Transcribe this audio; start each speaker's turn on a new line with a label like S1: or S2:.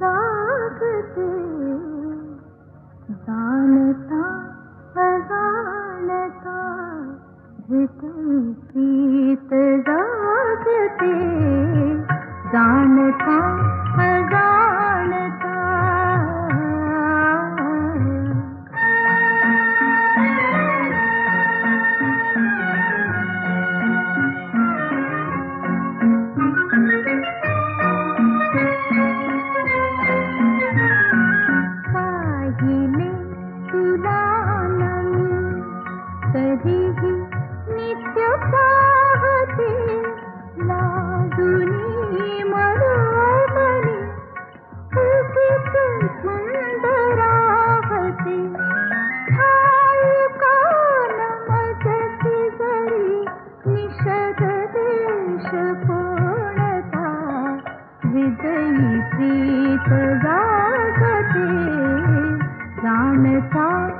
S1: जागते विजयी प्रीत जागते जाणता